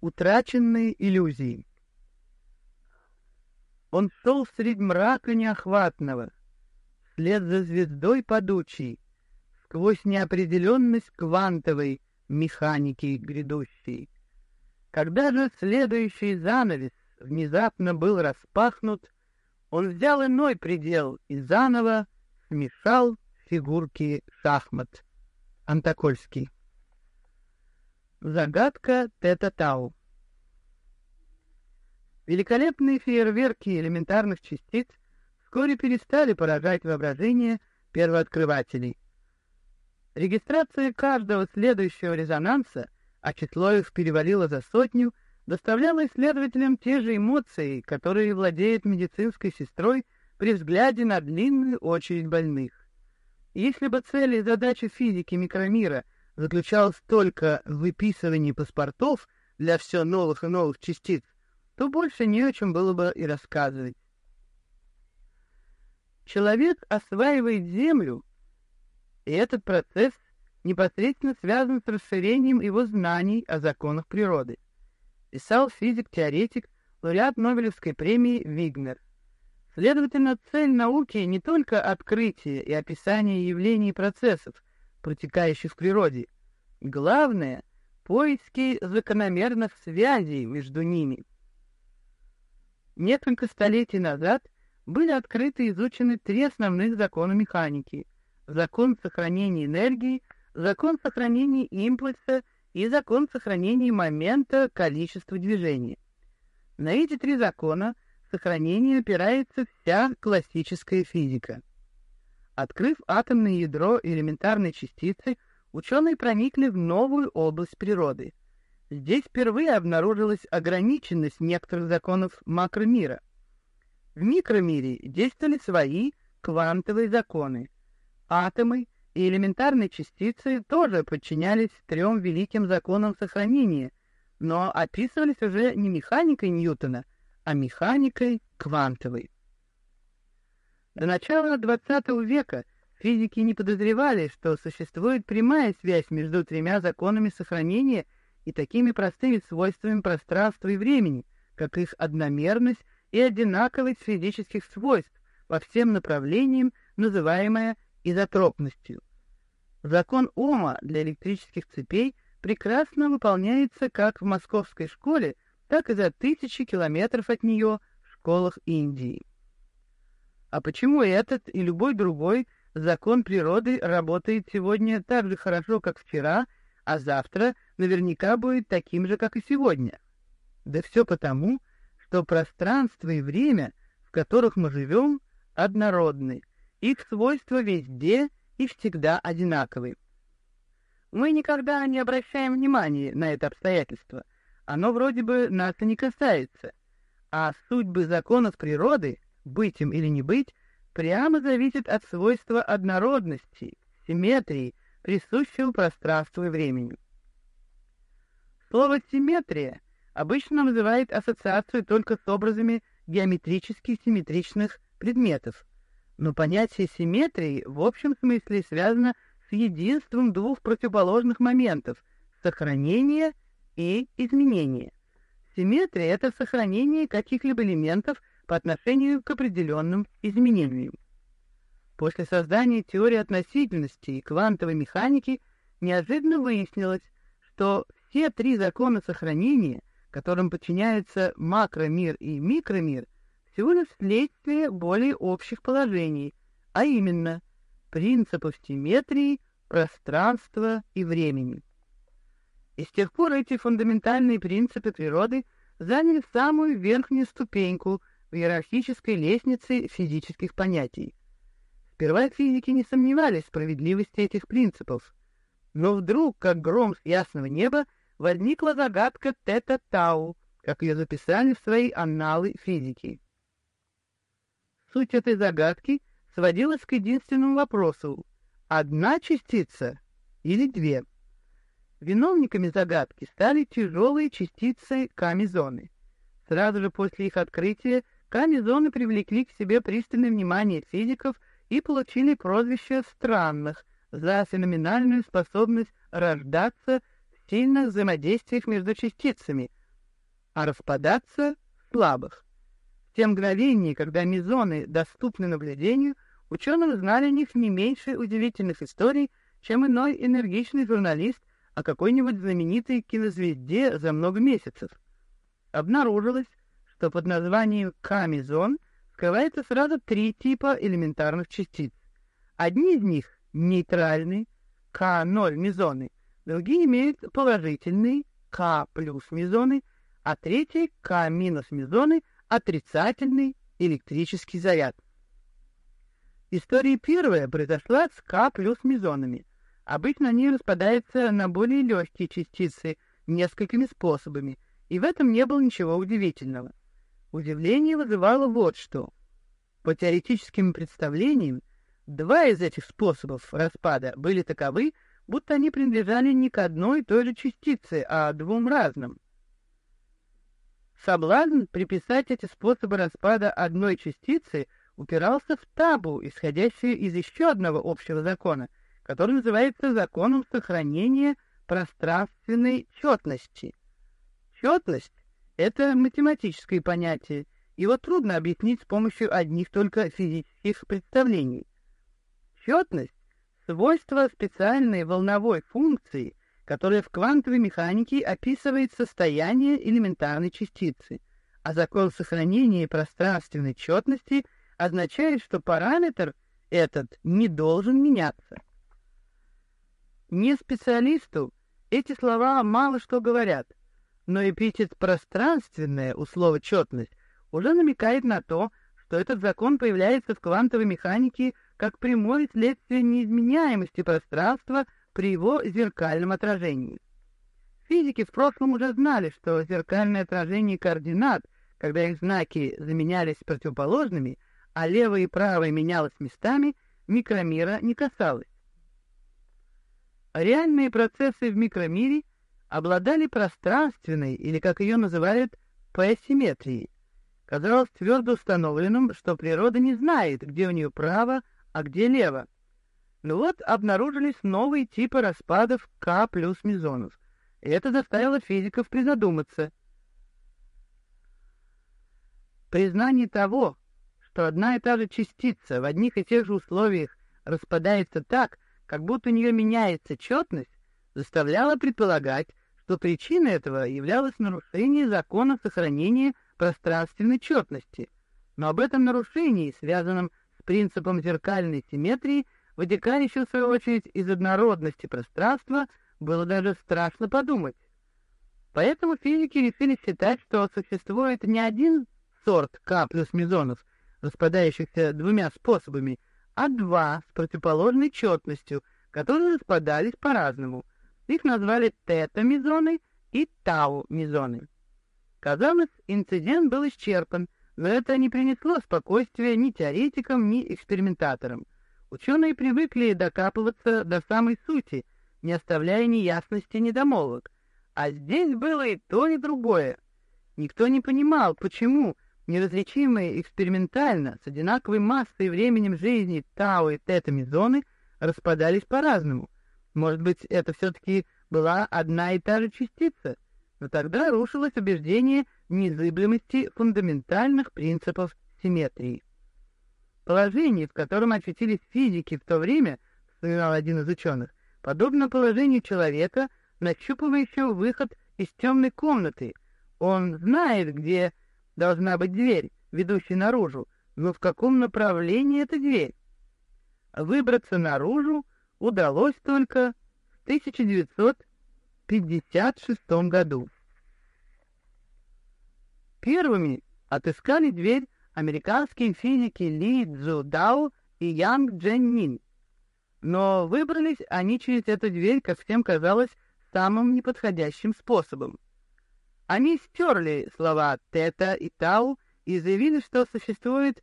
Утраченные иллюзии. Он шел средь мрака неохватного, вслед за звездой падучей, сквозь неопределенность квантовой механики грядущей. Когда же следующий занавес внезапно был распахнут, он взял иной предел и заново смешал фигурки шахмат. Антокольский. Загадка Тета-Тау. Великолепные фейерверки элементарных частиц вскоре перестали поражать воображение первооткрывателей. Регистрация каждого следующего резонанса, а число их перевалило за сотню, доставляла исследователям те же эмоции, которые владеет медицинской сестрой при взгляде на длинную очередь больных. Если бы цели и задачи физики микромира — заключалась только в выписывании паспортов для все новых и новых частиц, то больше не о чем было бы и рассказывать. Человек осваивает Землю, и этот процесс непосредственно связан с расширением его знаний о законах природы. Писал физик-теоретик, лауреат Нобелевской премии Вигнер. Следовательно, цель науки не только открытие и описание явлений и процессов, протекающих в природе. Главное — поиски закономерных связей между ними. Несколько столетий назад были открыты и изучены три основных закона механики — закон сохранения энергии, закон сохранения импульса и закон сохранения момента количества движения. На эти три закона сохранения опирается вся классическая физика. Открыв атомное ядро элементарной частицы, ученые проникли в новую область природы. Здесь впервые обнаружилась ограниченность некоторых законов макромира. В микромире действовали свои квантовые законы. Атомы и элементарные частицы тоже подчинялись трем великим законам сохранения, но описывались уже не механикой Ньютона, а механикой квантовой. До начала XX века физики не подозревали, что существует прямая связь между тремя законами сохранения и такими простыми свойствами пространства и времени, как их одномерность и одинаковость физических свойств по всем направлениям, называемая изотропностью. Закон Ома для электрических цепей прекрасно выполняется как в московской школе, так и за тысячи километров от нее в школах Индии. А почему этот и любой другой закон природы работает сегодня так же хорошо, как вчера, а завтра наверняка будет таким же, как и сегодня? Да все потому, что пространство и время, в которых мы живем, однородны, их свойства везде и всегда одинаковы. Мы никогда не обращаем внимания на это обстоятельство, оно вроде бы нас и не касается, а судьбы законов природы — быть им или не быть, прямо зависит от свойства однородности, симметрии, присущего пространству и времени. Слово «симметрия» обычно называет ассоциацию только с образами геометрически симметричных предметов, но понятие симметрии в общем смысле связано с единством двух противоположных моментов — сохранения и изменения. Симметрия — это сохранение каких-либо элементов по отношению к определенным изменениям. После создания теории относительности и квантовой механики неожиданно выяснилось, что все три закона сохранения, которым подчиняются макромир и микромир, всего лишь следствие более общих положений, а именно принципов симметрии, пространства и времени. И с тех пор эти фундаментальные принципы природы заняли самую верхнюю ступеньку в иерархической лестнице физических понятий. Сперва физики не сомневались в справедливости этих принципов, но вдруг, как гром с ясного неба, возникла загадка Тета-Тау, как ее записали в свои анналы физики. Суть этой загадки сводилась к единственному вопросу — одна частица или две? Виновниками загадки стали тяжелые частицы камезоны. Сразу же после их открытия Камезоны привлекли к себе пристальное внимание физиков и получили прозвище «странных» за феноменальную способность рождаться в сильных взаимодействиях между частицами, а распадаться в слабых. В те мгновения, когда мезоны доступны наблюдению, ученые знали о них не меньше удивительных историй, чем иной энергичный журналист о какой-нибудь знаменитой кинозвезде за много месяцев. Обнаружилось, что под названием К-мезон скрывается сразу три типа элементарных частиц. Одни из них нейтральные, К0 мезоны, другие имеют положительные, К плюс мезоны, а третий, К минус мезоны, отрицательный электрический заряд. История первая произошла с К плюс мезонами. Обычно они распадаются на более легкие частицы несколькими способами, и в этом не было ничего удивительного. Удивление вызывало вот что. По теоретическим представлениям, Два из этих способов распада были таковы, будто они принадлежали не к одной и той же частице, а двум разным. Соблазн приписать эти способы распада одной частицы упирался в табу, исходящее из еще одного общего закона, который называется законом сохранения пространственной четности. Четность — это математическое понятие, его трудно объяснить с помощью одних только физических представлений. Четность — свойство специальной волновой функции, которая в квантовой механике описывает состояние элементарной частицы, а закон сохранения пространственной четности означает, что параметр этот не должен меняться. Не специалисту эти слова мало что говорят, но эпитет «пространственное» у слова «четность» уже намекает на то, что этот закон появляется в квантовой механике как прямое следствие неизменяемости пространства при его зеркальном отражении. Физики в прошлом уже знали, что зеркальное отражение координат, когда их знаки заменялись противоположными, а левое и правое менялось местами, микромира не касалось. Реальные процессы в микромире обладали пространственной, или, как ее называют, поэсимметрией. Казалось твердо установленным, что природа не знает, где у нее право, а где лево. Ну вот обнаружились новые типы распадов К плюс мезонов. И это заставило физиков призадуматься. Признание того, что одна и та же частица в одних и тех же условиях распадается так, как будто у нее меняется четность, заставляло предполагать, что причиной этого являлось нарушение закона сохранения пространственной четности. Но об этом нарушении, связанном принципом зеркальной симметрии, вытекающим в свою очередь из однородности пространства, было даже страшно подумать. Поэтому физики решили считать, что существует не один сорт К плюс мезонов, распадающихся двумя способами, а два с противоположной четностью, которые распадались по-разному. Их назвали тета-мезоны и тау-мезоны. Казалось, инцидент был исчерпан, но это не принесло спокойствия ни теоретикам, ни экспериментаторам. Ученые привыкли докапываться до самой сути, не оставляя ни ясности, ни домолвок. А здесь было и то, и другое. Никто не понимал, почему неразличимые экспериментально с одинаковой массой и временем жизни тау и тета-мезоны распадались по-разному. Может быть, это все-таки была одна и та же частица — но тогда рушилось убеждение незыблемости фундаментальных принципов симметрии. Положение, в котором очутились физики в то время, вспоминал один из ученых, подобно положению человека, нащупывающего выход из темной комнаты. Он знает, где должна быть дверь, ведущая наружу, но в каком направлении эта дверь. Выбраться наружу удалось только в 1900 1956 году. Первыми отыскали дверь американские физики Ли Цзудао и Янг Дженнин. Но выбрались они через эту дверь, как всем казалось, самым неподходящим способом. Они стерли слова «тета» и «тау» и заявили, что существует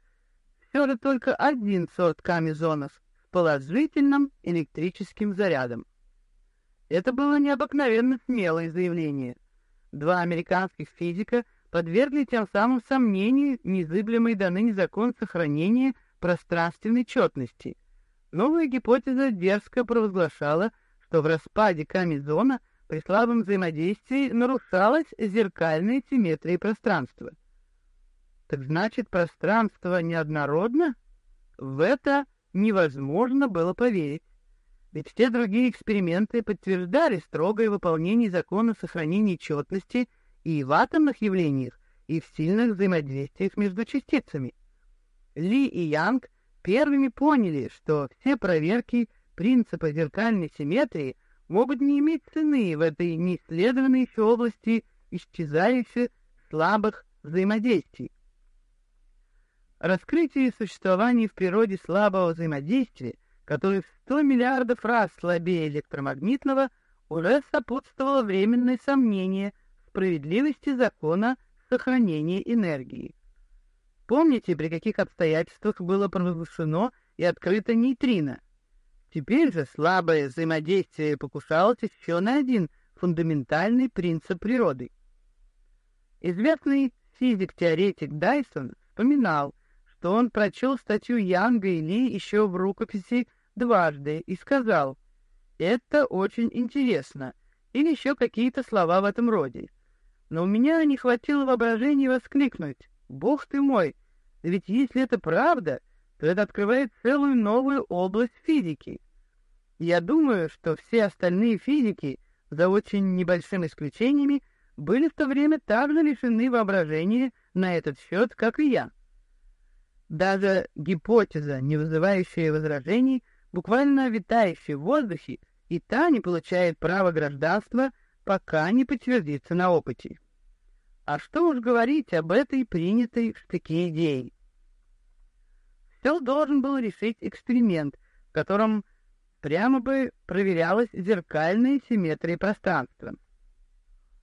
все же только один сорт камезонов положительным электрическим зарядом. Это было необыкновенно смелое заявление. Два американских физика подвергли тем самым сомнению незыблемый до ныне закон сохранения пространственной четности. Новая гипотеза дерзко провозглашала, что в распаде камезона при слабом взаимодействии нарушалась зеркальная симметрия пространства. Так значит, пространство неоднородно? В это невозможно было поверить. Ведь все другие эксперименты подтверждали строгое выполнение закона сохранения четности и в атомных явлениях, и в сильных взаимодействиях между частицами. Ли и Янг первыми поняли, что все проверки принципа зеркальной симметрии могут не иметь цены в этой неисследованной еще области исчезающих слабых взаимодействий. Раскрытие существования в природе слабого взаимодействия, которое в 100 миллиардов раз слабее электромагнитного, уже сопутствовало временное сомнение в справедливости закона сохранения энергии. Помните, при каких обстоятельствах было провозглашено и открыто нейтрино? Теперь же слабое взаимодействие покушалось еще на один фундаментальный принцип природы. Известный физик-теоретик Дайсон вспоминал, что он прочел статью Янга и Ли еще в рукописи дважды и сказал «Это очень интересно» или еще какие-то слова в этом роде. Но у меня не хватило воображения воскликнуть «Бог ты мой! Ведь если это правда, то это открывает целую новую область физики. Я думаю, что все остальные физики, за очень небольшими исключениями, были в то время так же лишены воображения на этот счет, как и я. Даже гипотеза, не вызывающая возражений, буквально витающая в воздухе, и та не получает права гражданства, пока не подтвердится на опыте. А что уж говорить об этой принятой в штыке идее? Все должен был решить эксперимент, в котором прямо бы проверялась зеркальная симметрия пространства.